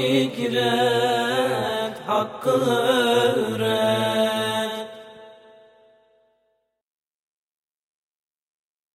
zikret, hakkı öğret.